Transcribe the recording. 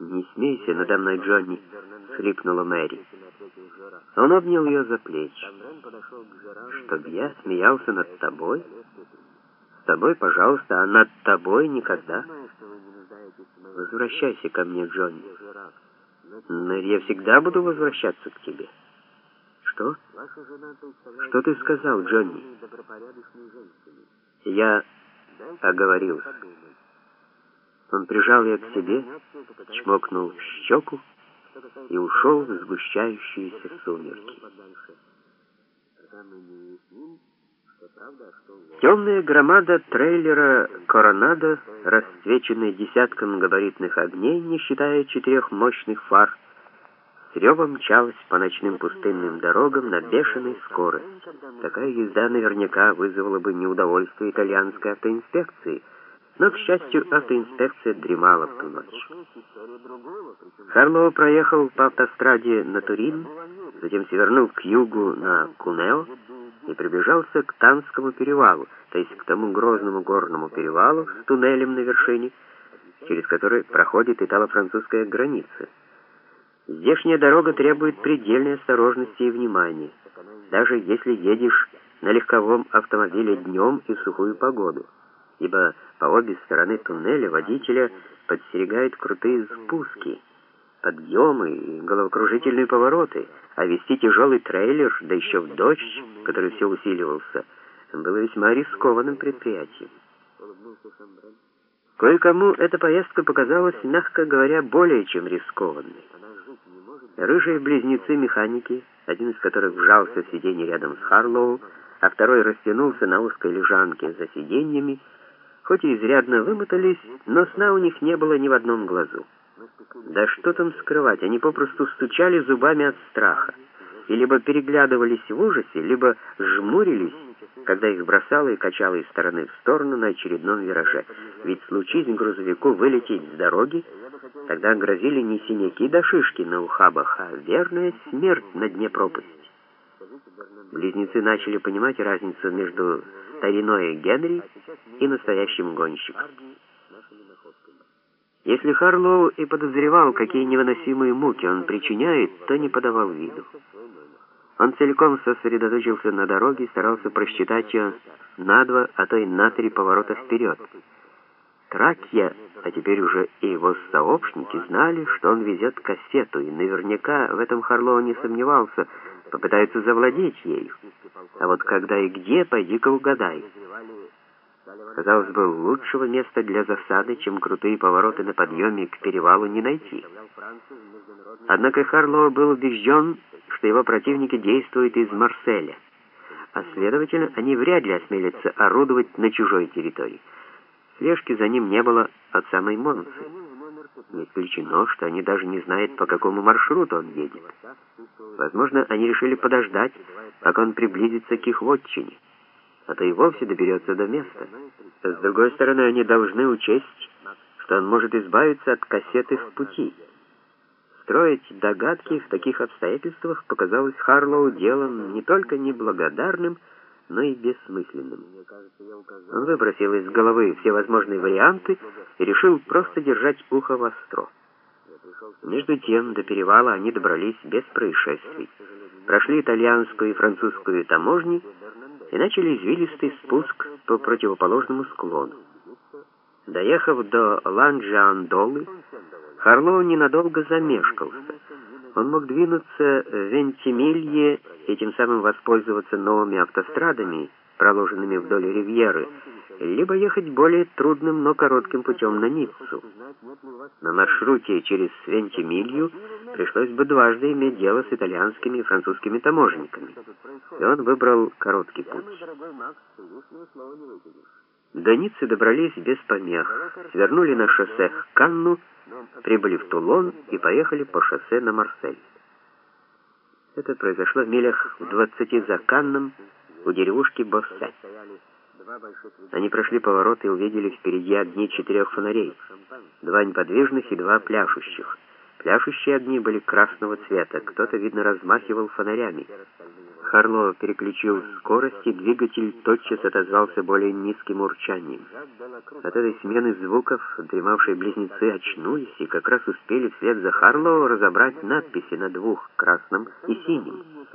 «Не смейся надо мной, Джонни!» — хрипнула Мэри. Он обнял ее за плечи. «Чтоб я смеялся над тобой? С тобой, пожалуйста, а над тобой никогда. Возвращайся ко мне, Джонни. Мэри, я всегда буду возвращаться к тебе». «Что? Что ты сказал, Джонни?» «Я оговорился». Он прижал ее к себе, чмокнул в щеку и ушел в сгущающиеся сумерки. Темная громада трейлера «Коронадо», расцвеченная десятком габаритных огней, не считая четырех мощных фар, с ревом мчалась по ночным пустынным дорогам на бешеной скорости. Такая езда наверняка вызвала бы неудовольствие итальянской автоинспекции — но, к счастью, автоинспекция дремала в ту ночь. Харлоу проехал по автостраде на Турин, затем свернул к югу на Кунео и приближался к Танскому перевалу, то есть к тому грозному горному перевалу с туннелем на вершине, через который проходит итало-французская граница. Здешняя дорога требует предельной осторожности и внимания, даже если едешь на легковом автомобиле днем и в сухую погоду ибо по обе стороны туннеля водителя подстерегают крутые спуски, подъемы и головокружительные повороты, а вести тяжелый трейлер, да еще в дождь, который все усиливался, было весьма рискованным предприятием. Кое-кому эта поездка показалась, мягко говоря, более чем рискованной. Рыжие близнецы-механики, один из которых вжался в сиденье рядом с Харлоу, а второй растянулся на узкой лежанке за сиденьями, Хоть и изрядно вымотались, но сна у них не было ни в одном глазу. Да что там скрывать, они попросту стучали зубами от страха. И либо переглядывались в ужасе, либо жмурились, когда их бросало и качало из стороны в сторону на очередном вираже. Ведь случись грузовику вылететь с дороги, тогда грозили не синяки да шишки на ухабах, а верная смерть на дне пропасти. Близнецы начали понимать разницу между стариной Генри и настоящим гонщиком. Если Харлоу и подозревал, какие невыносимые муки он причиняет, то не подавал виду. Он целиком сосредоточился на дороге и старался просчитать ее на два, а то и на три поворота вперед. Тракья, а теперь уже и его сообщники, знали, что он везет кассету, и наверняка в этом Харлоу не сомневался, попытаются завладеть ею. А вот когда и где, пойди-ка угадай. Казалось бы, лучшего места для засады, чем крутые повороты на подъеме к перевалу, не найти. Однако Харлоу был убежден, что его противники действуют из Марселя, а следовательно, они вряд ли осмелятся орудовать на чужой территории. Слежки за ним не было от самой Монсы. Не исключено, что они даже не знают, по какому маршруту он едет. Возможно, они решили подождать, пока он приблизится к их вотчине, а то и вовсе доберется до места. С другой стороны, они должны учесть, что он может избавиться от кассеты в пути. Строить догадки в таких обстоятельствах показалось Харлоу делом не только неблагодарным, и бессмысленным. Он выбросил из головы все возможные варианты и решил просто держать ухо востро. Между тем, до перевала они добрались без происшествий, прошли итальянскую и французскую таможни и начали извилистый спуск по противоположному склону. Доехав до Ланджиандолы, Харлоу ненадолго замешкался. Он мог двинуться в Вентимилье и тем самым воспользоваться новыми автострадами, проложенными вдоль ривьеры, либо ехать более трудным, но коротким путем на Ниццу. На маршруте через Вентимилью пришлось бы дважды иметь дело с итальянскими и французскими таможенниками, и он выбрал короткий путь. До Ниццы добрались без помех, свернули на шоссе к Канну, прибыли в Тулон и поехали по шоссе на Марсель. Это произошло в милях в двадцати за Канном у деревушки Боссе. Они прошли поворот и увидели впереди огни четырех фонарей, два неподвижных и два пляшущих. Пляшущие огни были красного цвета, кто-то, видно, размахивал фонарями. Харлоу переключил скорость, и двигатель тотчас отозвался более низким урчанием. От этой смены звуков дремавшие близнецы очнулись и как раз успели вслед за Харлоу разобрать надписи на двух, красном и синем.